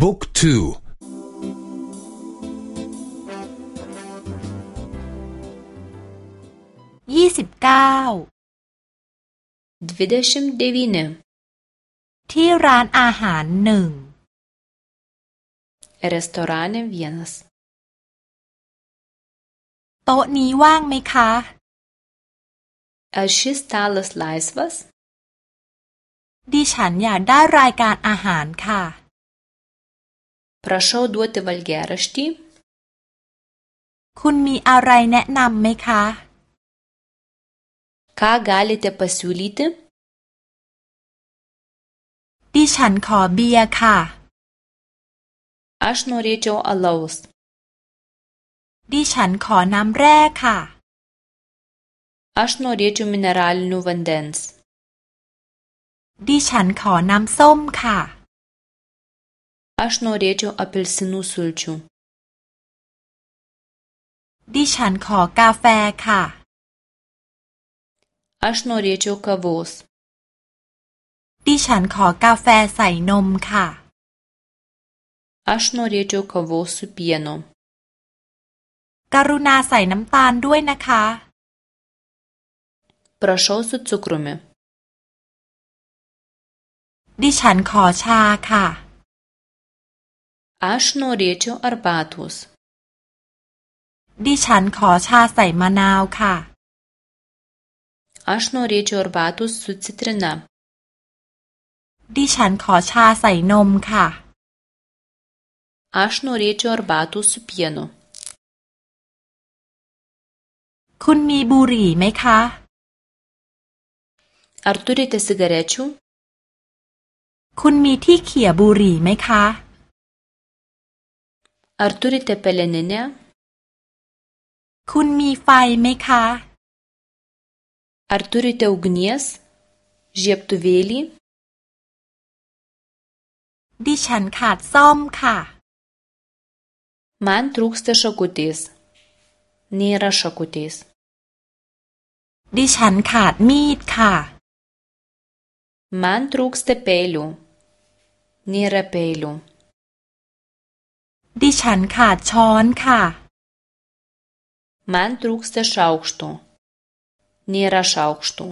บุ๊กทูยี่สิบเก้าดวิดชิมเดวินที่ร้านอาหารหนึ่งร้านอรานเวียนสโต๊ะนี้ว่างไหมคะเอชิสตาลสไลส์วัสดิฉันอยากได้รายการอาหารค่ะ Prašau duoti valgiaraštį. คุณมีอะไรแนะนำไหมคะ Ką galite pasiūlyti? ดิฉันขอเบียร์ค่ะ Aš norėčiau alaus. ดิฉันขอน้ำแร่ค่ะ Aš norėčiau mineralinių vandens. ดิฉันขอน้ำส้มค่ะ aš norėčiau apelsinų sulčių ดิฉันขอกาแฟค่ะ aš norėčiau kavos ดิฉันขอกาแฟใส่นมค่ะ aš norėčiau kavos su pienu กรุณาใส่น้ำตาลด้วยนะคะ prašau su cukrumi ดิฉันขอชาค่ะ Aš norėčiau arbatos. ดิฉันขอชาใส่มะนาวค่ะ Aš norėčiau arbatos su citrina. ดิฉันขอชาใส่นมค่ะ Aš norėčiau arbatos su pienu. คุณมีบุหรี่ไหมคะ Ar turite cigarečių? คุณมีที่เขี่ยบุหรี่ไหมคะ Ar turite peleninę? คุณมีไฟไหมคะ Ar turite ugnies? Žiebtuvėlį? ดิฉันขาดซ่อมค่ะ Man trūksta šakutės. Nėra šakutės. ดิฉันขาดมีดค่ะ Man trūksta pelių. Nėra pelių. ดิฉันขาดช้อนค่ะ มันทรุกเซชาอุกตุเนราชาอุกตุ